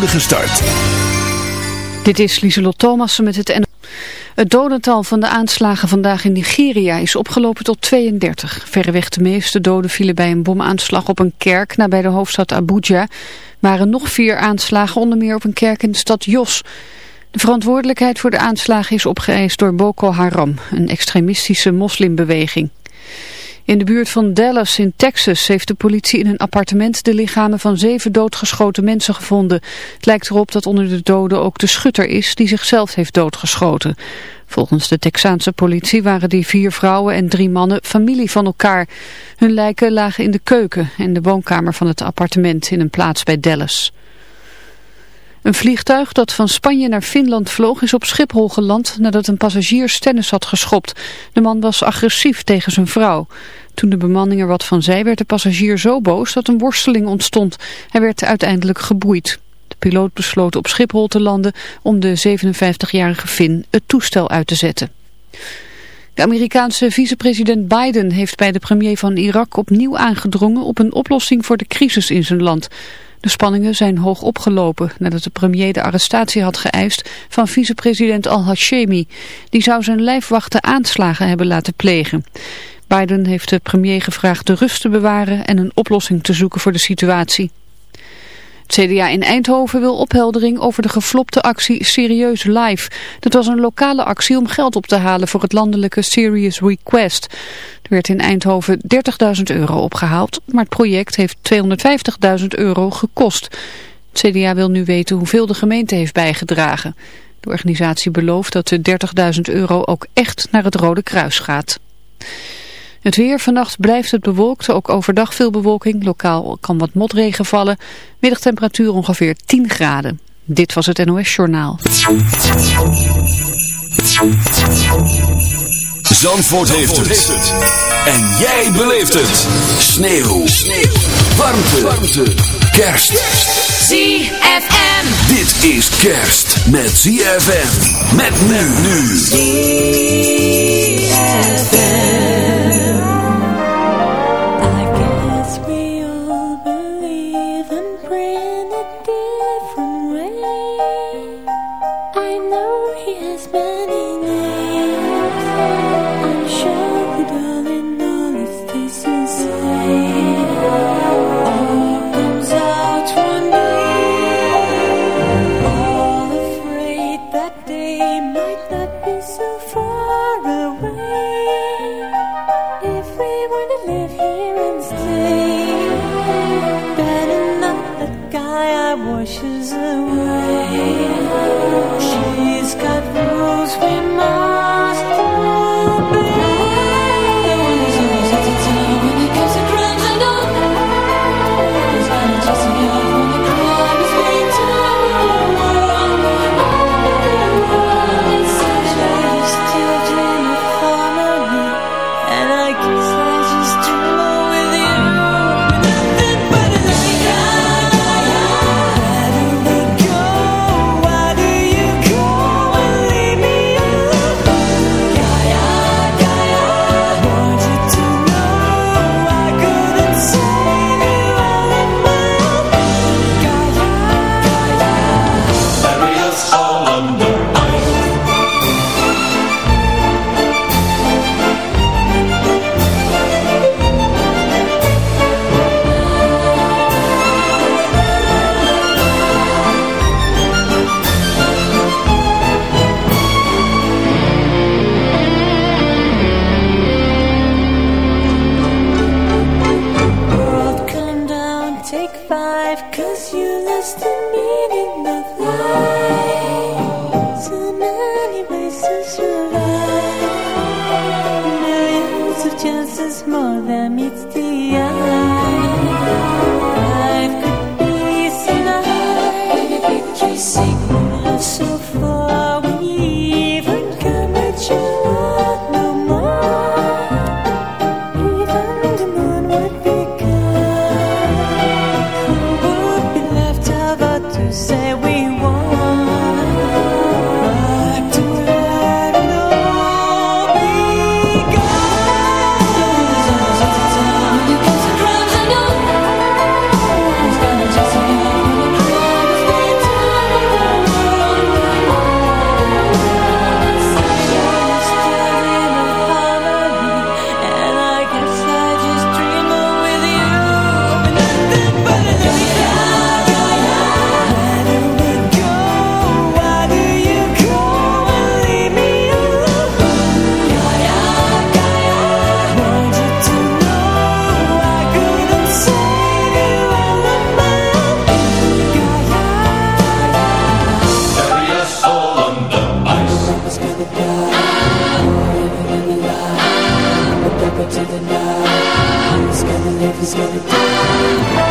start. Dit is Lieselot Thomassen met het NO. Het dodental van de aanslagen vandaag in Nigeria is opgelopen tot 32. Verreweg de meeste doden vielen bij een bomaanslag op een kerk nabij de hoofdstad Abuja. waren nog vier aanslagen, onder meer op een kerk in de stad Jos. De verantwoordelijkheid voor de aanslagen is opgeëist door Boko Haram, een extremistische moslimbeweging. In de buurt van Dallas in Texas heeft de politie in een appartement de lichamen van zeven doodgeschoten mensen gevonden. Het lijkt erop dat onder de doden ook de schutter is die zichzelf heeft doodgeschoten. Volgens de Texaanse politie waren die vier vrouwen en drie mannen familie van elkaar. Hun lijken lagen in de keuken en de woonkamer van het appartement in een plaats bij Dallas. Een vliegtuig dat van Spanje naar Finland vloog is op Schiphol geland nadat een passagier stennis had geschopt. De man was agressief tegen zijn vrouw. Toen de bemanning er wat van zei werd de passagier zo boos dat een worsteling ontstond. Hij werd uiteindelijk geboeid. De piloot besloot op Schiphol te landen om de 57-jarige Fin het toestel uit te zetten. De Amerikaanse vicepresident Biden heeft bij de premier van Irak opnieuw aangedrongen op een oplossing voor de crisis in zijn land. De spanningen zijn hoog opgelopen nadat de premier de arrestatie had geëist van vicepresident al-Hashemi. Die zou zijn lijfwachten aanslagen hebben laten plegen. Biden heeft de premier gevraagd de rust te bewaren en een oplossing te zoeken voor de situatie. CDA in Eindhoven wil opheldering over de geflopte actie Serieus Live. Dat was een lokale actie om geld op te halen voor het landelijke Serious Request. Er werd in Eindhoven 30.000 euro opgehaald, maar het project heeft 250.000 euro gekost. Het CDA wil nu weten hoeveel de gemeente heeft bijgedragen. De organisatie belooft dat de 30.000 euro ook echt naar het Rode Kruis gaat. Het weer, vannacht blijft het bewolkt, ook overdag veel bewolking. Lokaal kan wat motregen vallen. Middagtemperatuur ongeveer 10 graden. Dit was het NOS Journaal. Zandvoort, heeft, het. En jij beleeft het. Sneeuw. Sneeuw. Warmte. Warmte. Kerst. ZFM. Dit is kerst met ZFM. Met men nu. He's gonna die.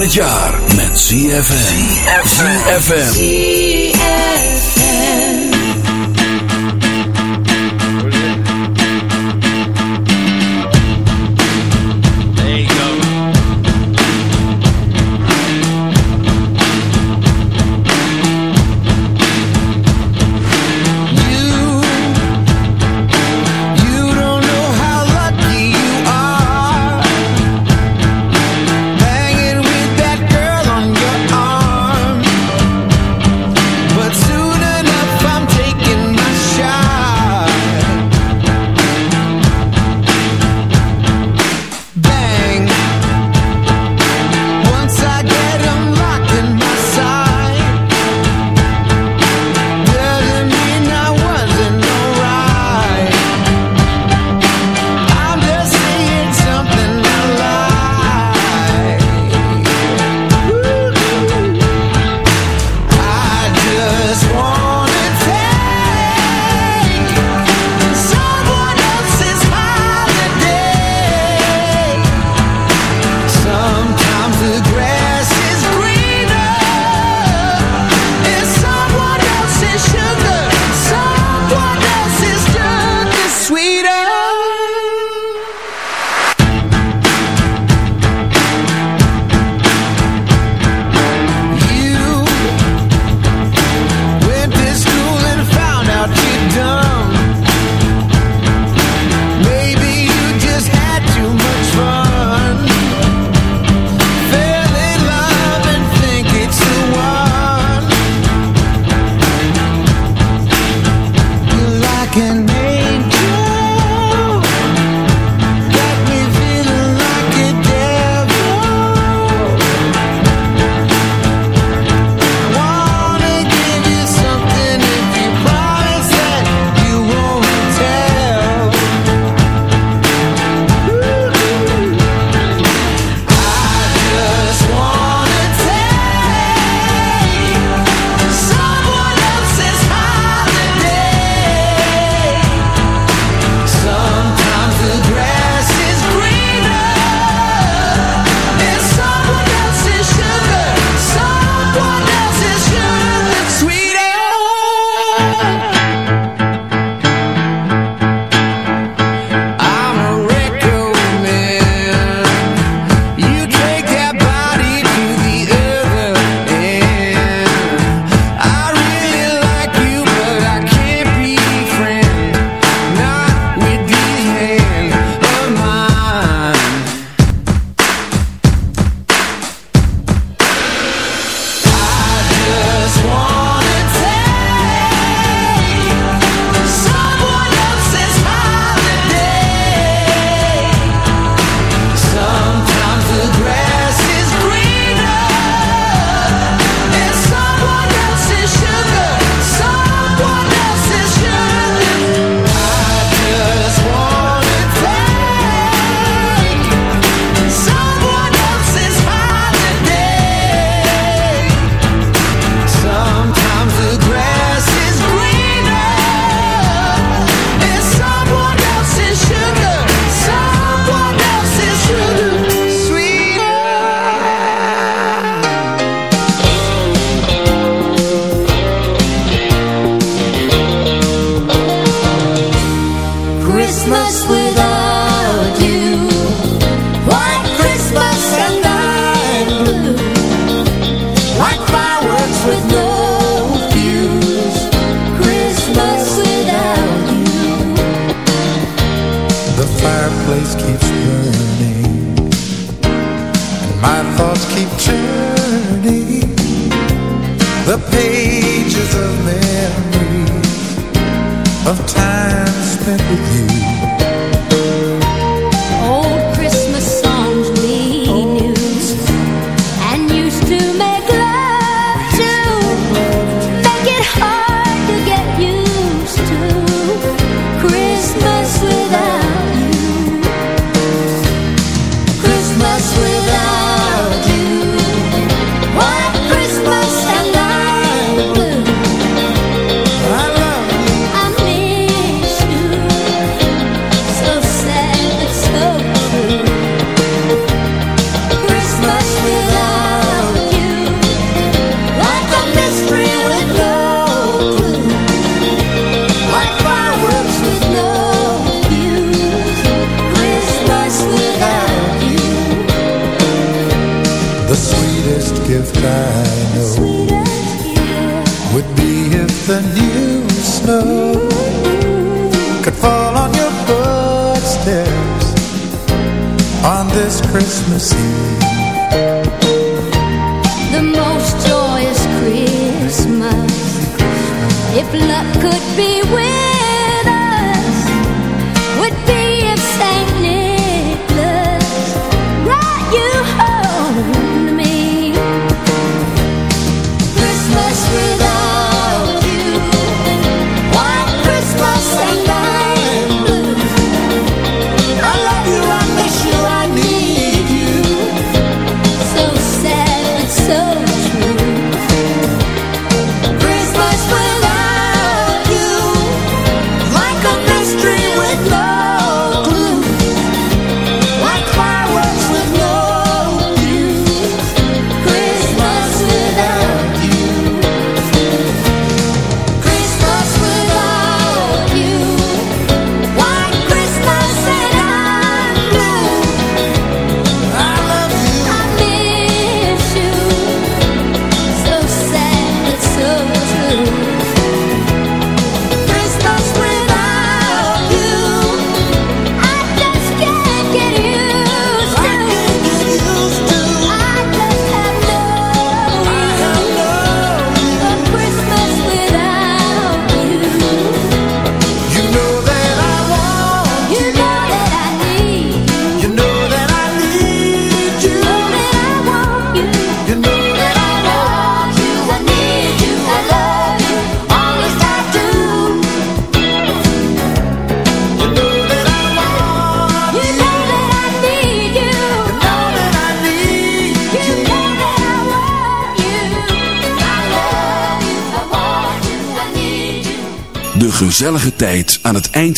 Van het jaar met ZFM. ZFM.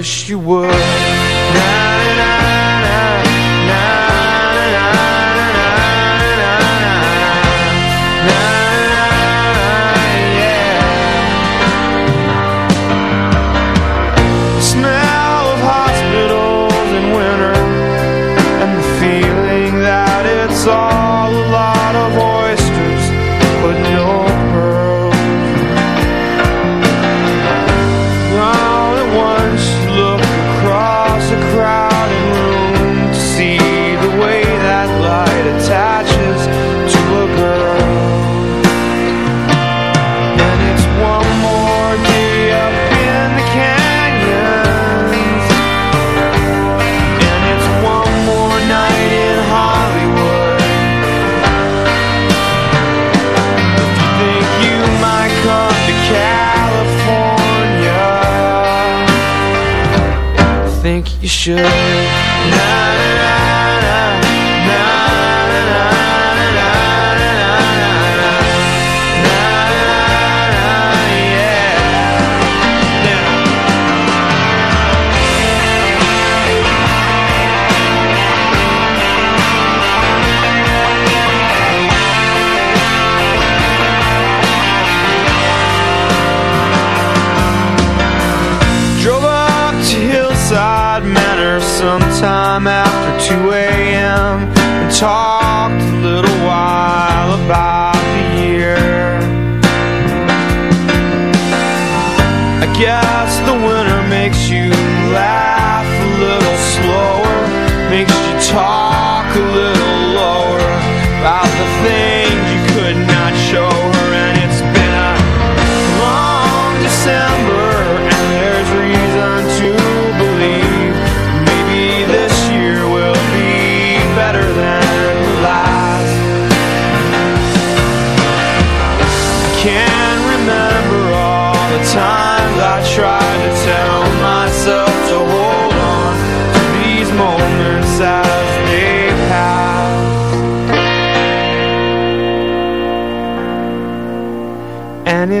wish you would.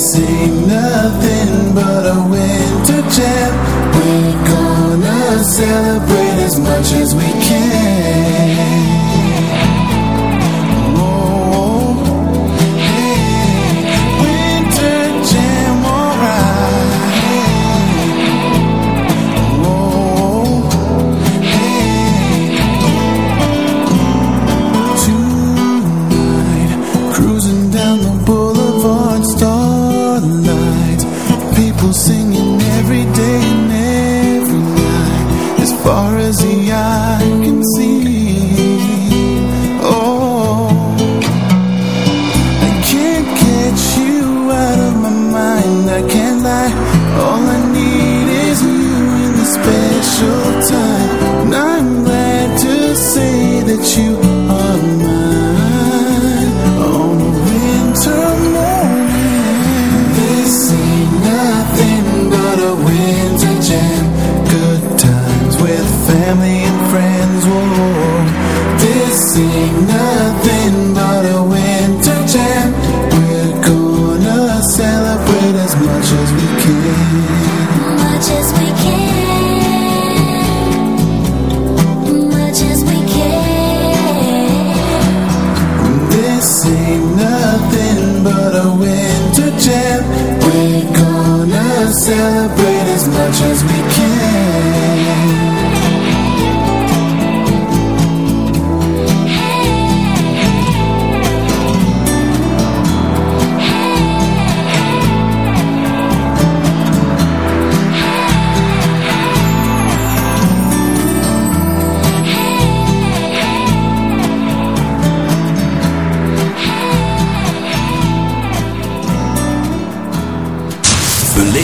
sing nothing but a winter jam. We're gonna celebrate as much as we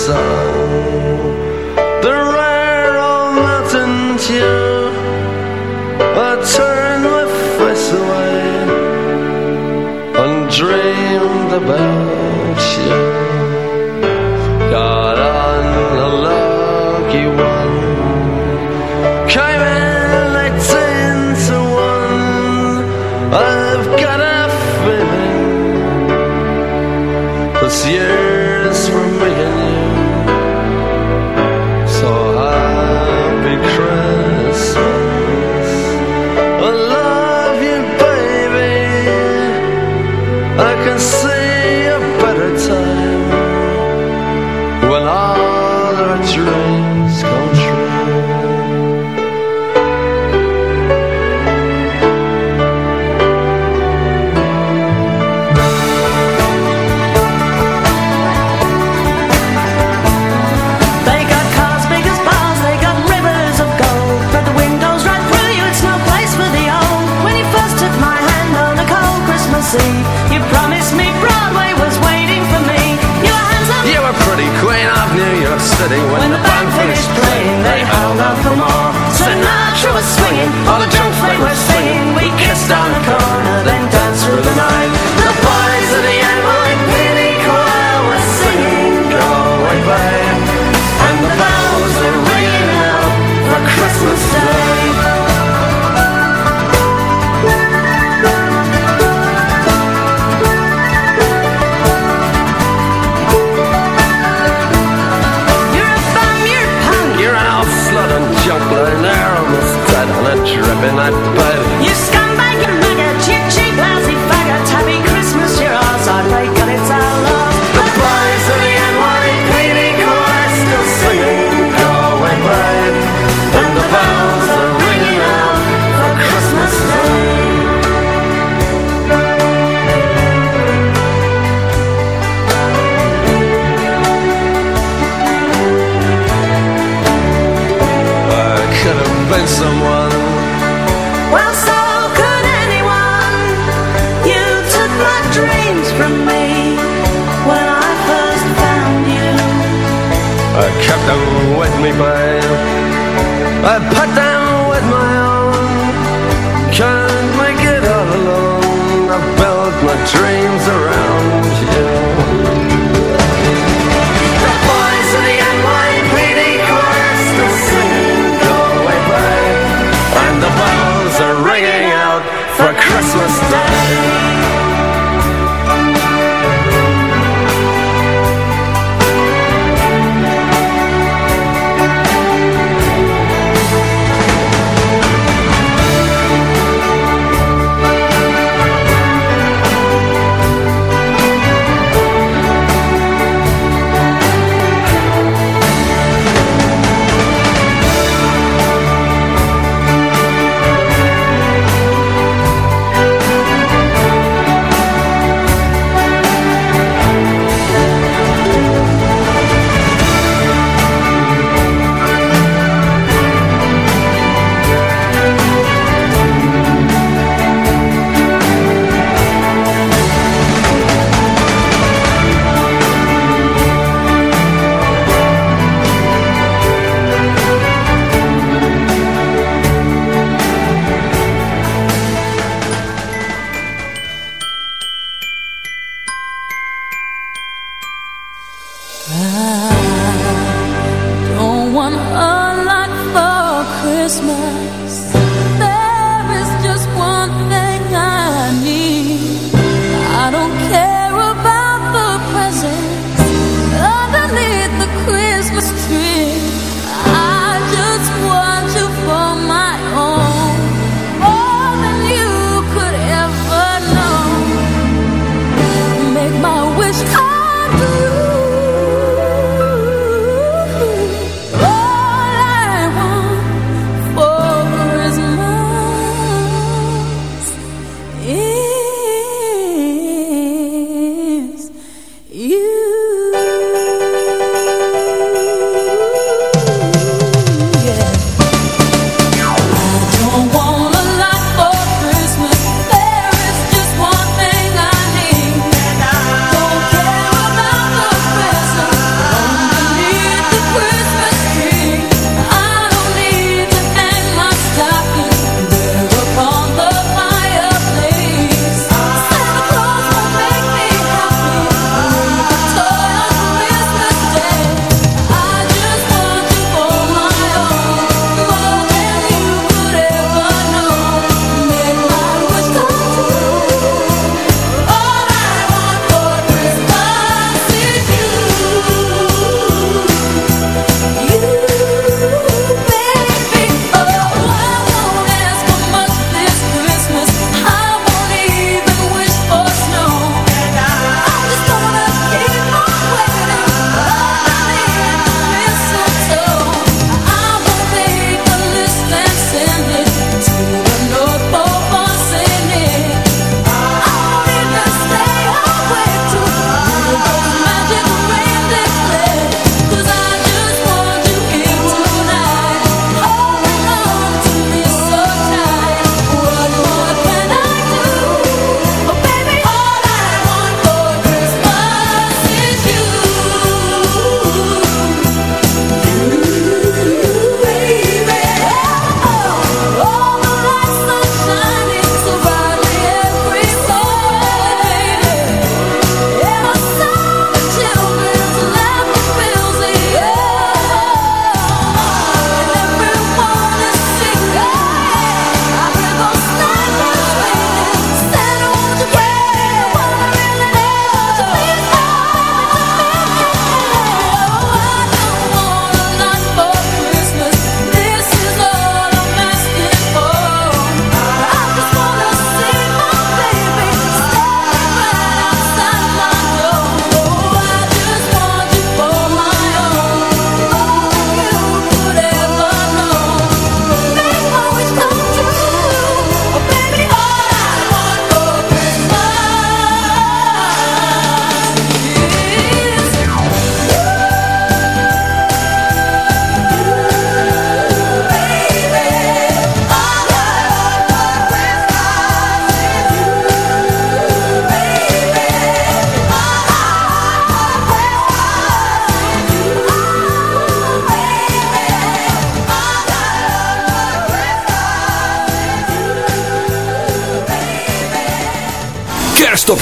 sun.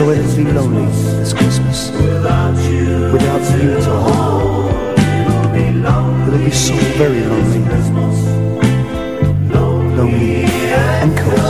So it'll be lonely this Christmas. Without you, without you, Tom, it'll, it'll be so very lonely, lonely and cold.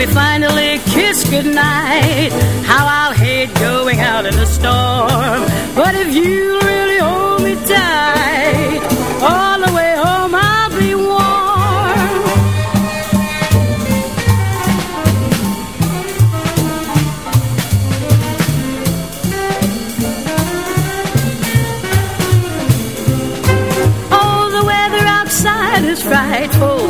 We finally kiss goodnight, how I'll hate going out in the storm. But if you really hold me tight, all the way home I'll be warm. Oh, the weather outside is frightful,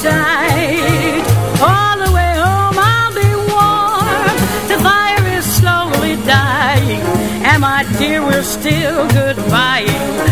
tight, all the way home I'll be warm. The fire is slowly dying, and my dear, we're still goodbying.